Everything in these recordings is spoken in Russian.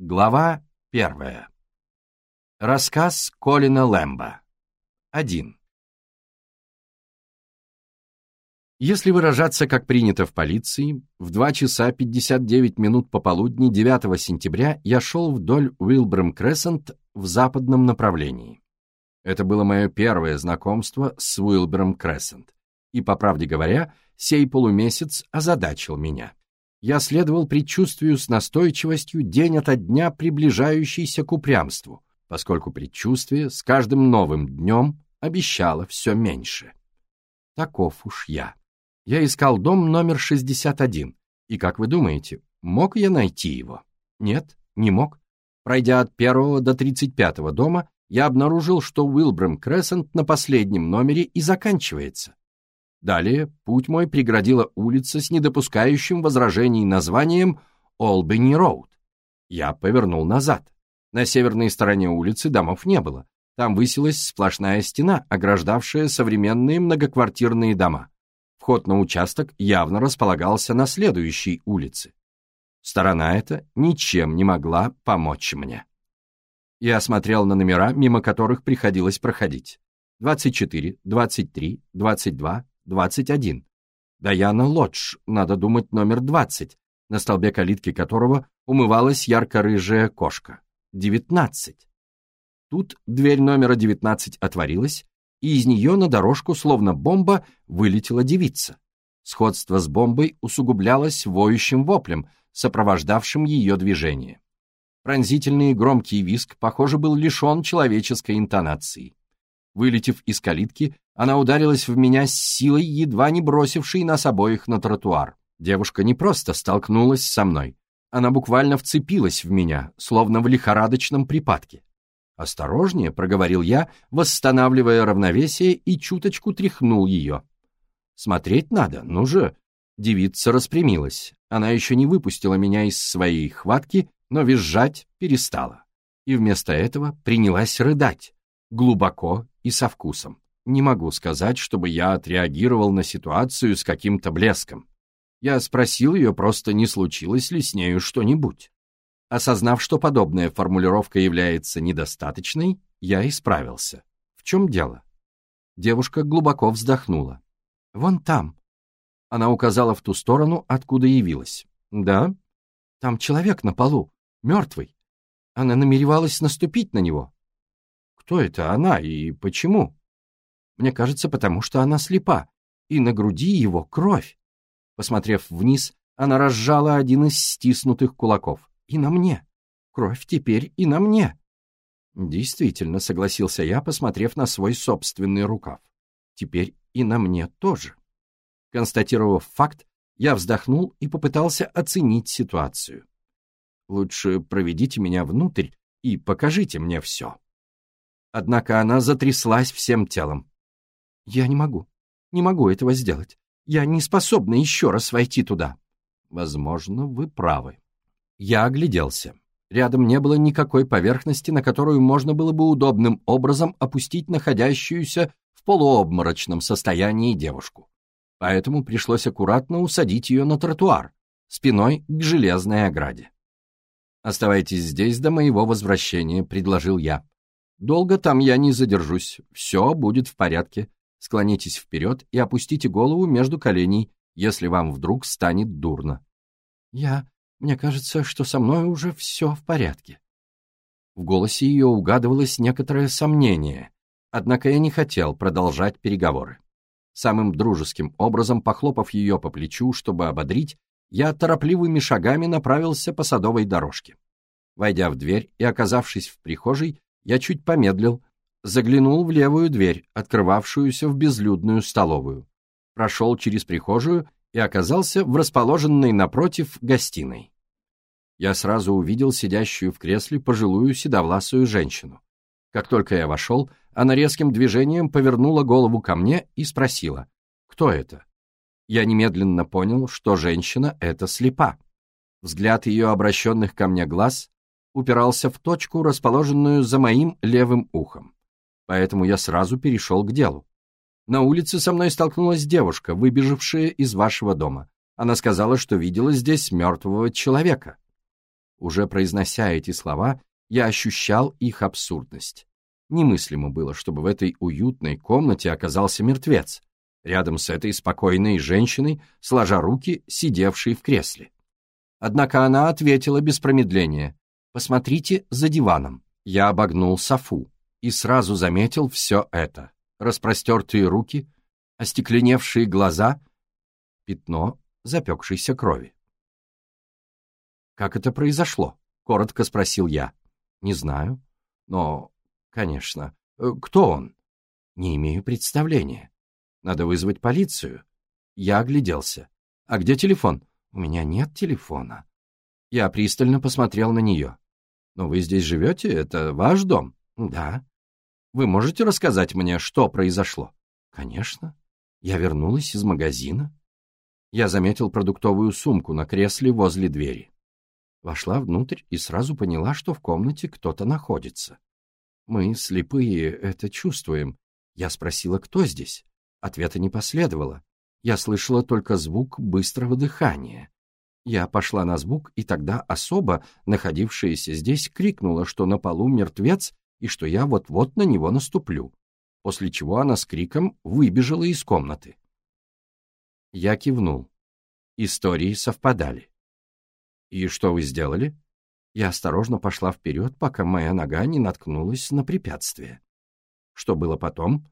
Глава первая. Рассказ Колина Лэмба. 1. Если выражаться, как принято в полиции, в 2 часа 59 минут пополудни 9 сентября я шел вдоль Уилбрам Крессент в западном направлении. Это было мое первое знакомство с Уилбрам Крессент, и, по правде говоря, сей полумесяц озадачил меня я следовал предчувствию с настойчивостью день ото дня приближающийся к упрямству, поскольку предчувствие с каждым новым днем обещало все меньше. Таков уж я. Я искал дом номер 61, и, как вы думаете, мог я найти его? Нет, не мог. Пройдя от первого до 35-го дома, я обнаружил, что Уилбрам Крессент на последнем номере и заканчивается. Далее путь мой преградила улица с недопускающим возражений названием Олбани Роуд. Я повернул назад. На северной стороне улицы домов не было. Там высилась сплошная стена, ограждавшая современные многоквартирные дома. Вход на участок явно располагался на следующей улице. Сторона эта ничем не могла помочь мне. Я смотрел на номера, мимо которых приходилось проходить. 24, 23, 22, 21. Даяна Лодж, надо думать, номер 20, на столбе калитки которого умывалась ярко-рыжая кошка. 19. Тут дверь номера 19 отворилась, и из нее на дорожку, словно бомба, вылетела девица. Сходство с бомбой усугублялось воющим воплем, сопровождавшим ее движение. Пронзительный громкий виск, похоже, был лишен человеческой интонации. Вылетев из калитки, она ударилась в меня с силой, едва не бросившей нас обоих на тротуар. Девушка не просто столкнулась со мной. Она буквально вцепилась в меня, словно в лихорадочном припадке. «Осторожнее», — проговорил я, восстанавливая равновесие и чуточку тряхнул ее. «Смотреть надо, ну же». Девица распрямилась. Она еще не выпустила меня из своей хватки, но визжать перестала. И вместо этого принялась рыдать, глубоко и со вкусом. Не могу сказать, чтобы я отреагировал на ситуацию с каким-то блеском. Я спросил ее просто, не случилось ли с нею что-нибудь. Осознав, что подобная формулировка является недостаточной, я исправился. В чем дело? Девушка глубоко вздохнула. «Вон там». Она указала в ту сторону, откуда явилась. «Да? Там человек на полу, мертвый. Она намеревалась наступить на него кто это она и почему? Мне кажется, потому что она слепа, и на груди его кровь. Посмотрев вниз, она разжала один из стиснутых кулаков. И на мне. Кровь теперь и на мне. Действительно, согласился я, посмотрев на свой собственный рукав. Теперь и на мне тоже. Констатировав факт, я вздохнул и попытался оценить ситуацию. Лучше проведите меня внутрь и покажите мне все. Однако она затряслась всем телом. «Я не могу. Не могу этого сделать. Я не способна еще раз войти туда». «Возможно, вы правы». Я огляделся. Рядом не было никакой поверхности, на которую можно было бы удобным образом опустить находящуюся в полуобморочном состоянии девушку. Поэтому пришлось аккуратно усадить ее на тротуар, спиной к железной ограде. «Оставайтесь здесь до моего возвращения», — предложил я. Долго там я не задержусь, все будет в порядке. Склонитесь вперед и опустите голову между коленей, если вам вдруг станет дурно. Я... Мне кажется, что со мной уже все в порядке. В голосе ее угадывалось некоторое сомнение, однако я не хотел продолжать переговоры. Самым дружеским образом, похлопав ее по плечу, чтобы ободрить, я торопливыми шагами направился по садовой дорожке. Войдя в дверь и оказавшись в прихожей, я чуть помедлил, заглянул в левую дверь, открывавшуюся в безлюдную столовую, прошел через прихожую и оказался в расположенной напротив гостиной. Я сразу увидел сидящую в кресле пожилую седовласую женщину. Как только я вошел, она резким движением повернула голову ко мне и спросила, кто это? Я немедленно понял, что женщина эта слепа. Взгляд ее обращенных ко мне глаз упирался в точку, расположенную за моим левым ухом. Поэтому я сразу перешел к делу. На улице со мной столкнулась девушка, выбежавшая из вашего дома. Она сказала, что видела здесь мертвого человека. Уже произнося эти слова, я ощущал их абсурдность. Немыслимо было, чтобы в этой уютной комнате оказался мертвец, рядом с этой спокойной женщиной, сложа руки, сидевшей в кресле. Однако она ответила без промедления. «Посмотрите за диваном». Я обогнул Софу и сразу заметил все это. Распростертые руки, остекленевшие глаза, пятно запекшейся крови. «Как это произошло?» — коротко спросил я. «Не знаю. Но, конечно. Кто он?» «Не имею представления. Надо вызвать полицию». Я огляделся. «А где телефон?» «У меня нет телефона». Я пристально посмотрел на нее. «Но вы здесь живете? Это ваш дом?» «Да». «Вы можете рассказать мне, что произошло?» «Конечно. Я вернулась из магазина». Я заметил продуктовую сумку на кресле возле двери. Вошла внутрь и сразу поняла, что в комнате кто-то находится. Мы, слепые, это чувствуем. Я спросила, кто здесь. Ответа не последовало. Я слышала только звук быстрого дыхания. Я пошла на звук, и тогда особа, находившаяся здесь, крикнула, что на полу мертвец и что я вот-вот на него наступлю, после чего она с криком выбежала из комнаты. Я кивнул. Истории совпадали. «И что вы сделали?» Я осторожно пошла вперед, пока моя нога не наткнулась на препятствие. Что было потом?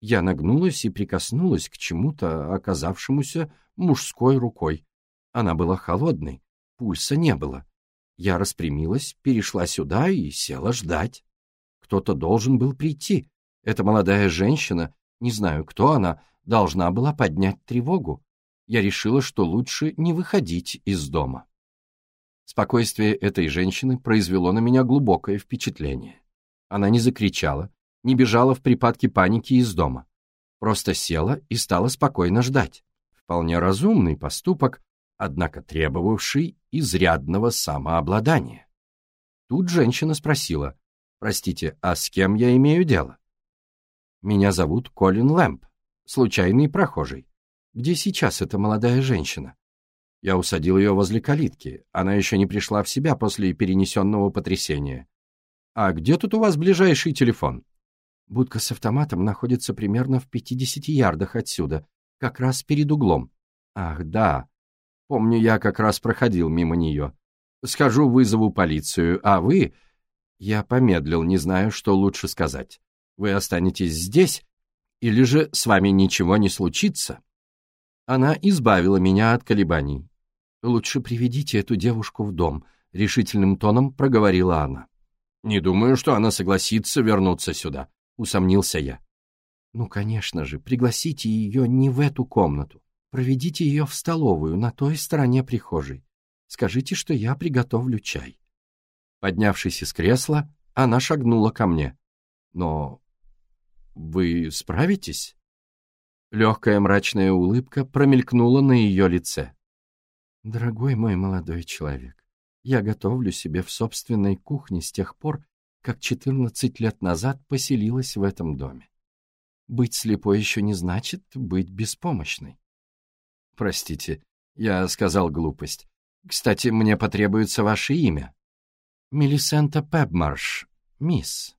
Я нагнулась и прикоснулась к чему-то, оказавшемуся мужской рукой. Она была холодной, пульса не было. Я распрямилась, перешла сюда и села ждать. Кто-то должен был прийти. Эта молодая женщина, не знаю, кто она, должна была поднять тревогу. Я решила, что лучше не выходить из дома. Спокойствие этой женщины произвело на меня глубокое впечатление. Она не закричала, не бежала в припадке паники из дома. Просто села и стала спокойно ждать. Вполне разумный поступок, однако требовавший изрядного самообладания. Тут женщина спросила, «Простите, а с кем я имею дело?» «Меня зовут Колин Лэмп, случайный прохожий. Где сейчас эта молодая женщина?» Я усадил ее возле калитки. Она еще не пришла в себя после перенесенного потрясения. «А где тут у вас ближайший телефон?» Будка с автоматом находится примерно в 50 ярдах отсюда, как раз перед углом. Ах, да. Помню, я как раз проходил мимо нее. Скажу, вызову полицию, а вы... Я помедлил, не знаю, что лучше сказать. Вы останетесь здесь, или же с вами ничего не случится? Она избавила меня от колебаний. «Лучше приведите эту девушку в дом», — решительным тоном проговорила она. «Не думаю, что она согласится вернуться сюда», — усомнился я. «Ну, конечно же, пригласите ее не в эту комнату. Проведите ее в столовую на той стороне прихожей. Скажите, что я приготовлю чай». Поднявшись из кресла, она шагнула ко мне. «Но вы справитесь?» Легкая мрачная улыбка промелькнула на ее лице. «Дорогой мой молодой человек, я готовлю себе в собственной кухне с тех пор, как 14 лет назад поселилась в этом доме. Быть слепой еще не значит быть беспомощной. Простите, я сказал глупость. Кстати, мне потребуется ваше имя. Мелисента Пебмарш, мисс.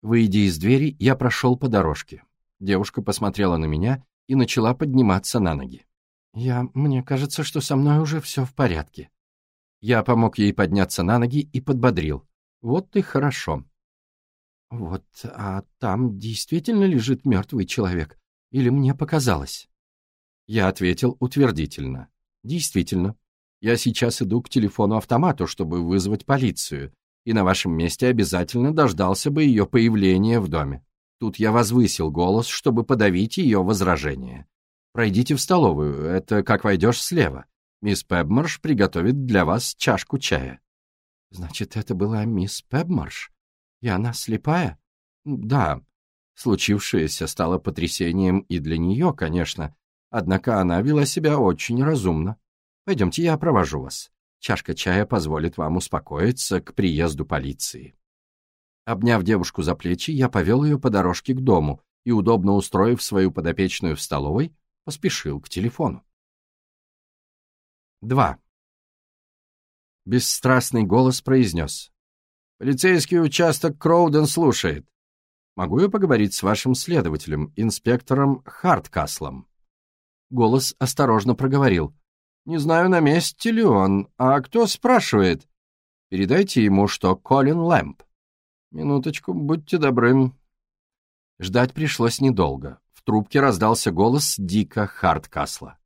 Выйдя из двери, я прошел по дорожке. Девушка посмотрела на меня и начала подниматься на ноги. «Я... Мне кажется, что со мной уже все в порядке». Я помог ей подняться на ноги и подбодрил. Вот и хорошо. Вот, а там действительно лежит мертвый человек? Или мне показалось? Я ответил утвердительно. Действительно. Я сейчас иду к телефону-автомату, чтобы вызвать полицию, и на вашем месте обязательно дождался бы ее появления в доме. Тут я возвысил голос, чтобы подавить ее возражение. Пройдите в столовую, это как войдешь слева. Мисс Пебмарш приготовит для вас чашку чая. Значит, это была мисс Пебмарш? И она слепая? Да. Случившееся стало потрясением и для нее, конечно, однако она вела себя очень разумно. Пойдемте, я провожу вас. Чашка чая позволит вам успокоиться к приезду полиции. Обняв девушку за плечи, я повел ее по дорожке к дому и, удобно устроив свою подопечную в столовой, поспешил к телефону. 2. Бесстрастный голос произнес. «Полицейский участок Кроуден слушает. Могу я поговорить с вашим следователем, инспектором Харткаслом?» Голос осторожно проговорил. «Не знаю, на месте ли он. А кто спрашивает?» «Передайте ему, что Колин Лэмп». «Минуточку, будьте добры». Ждать пришлось недолго. В трубке раздался голос Дика Харткасла.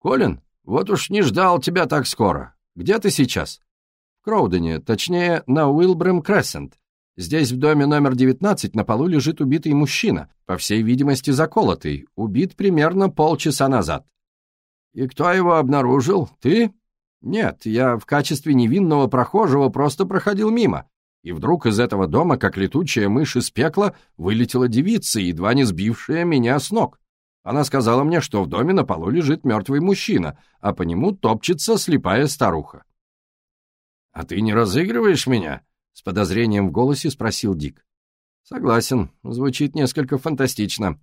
«Колин, вот уж не ждал тебя так скоро. Где ты сейчас?» «В Кроудене, точнее, на Уилбрэм Крессент. Здесь, в доме номер 19, на полу лежит убитый мужчина, по всей видимости, заколотый, убит примерно полчаса назад. И кто его обнаружил? Ты? Нет, я в качестве невинного прохожего просто проходил мимо. И вдруг из этого дома, как летучая мышь из пекла, вылетела девица, едва не сбившая меня с ног. Она сказала мне, что в доме на полу лежит мертвый мужчина, а по нему топчется слепая старуха. «А ты не разыгрываешь меня?» С подозрением в голосе спросил Дик. Согласен, звучит несколько фантастично.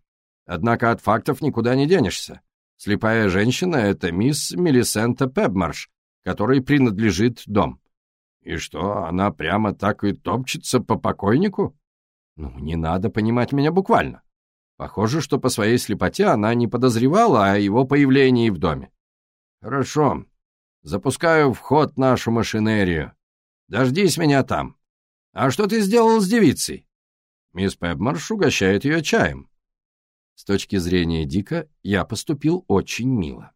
Однако от фактов никуда не денешься. Слепая женщина — это мисс Мелисента Пебмарш, которой принадлежит дом. И что, она прямо так и топчется по покойнику? Ну, не надо понимать меня буквально. Похоже, что по своей слепоте она не подозревала о его появлении в доме. Хорошо. Запускаю в ход нашу машинерию. Дождись меня там. «А что ты сделал с девицей?» Мисс Пепмарш угощает ее чаем. С точки зрения Дика я поступил очень мило.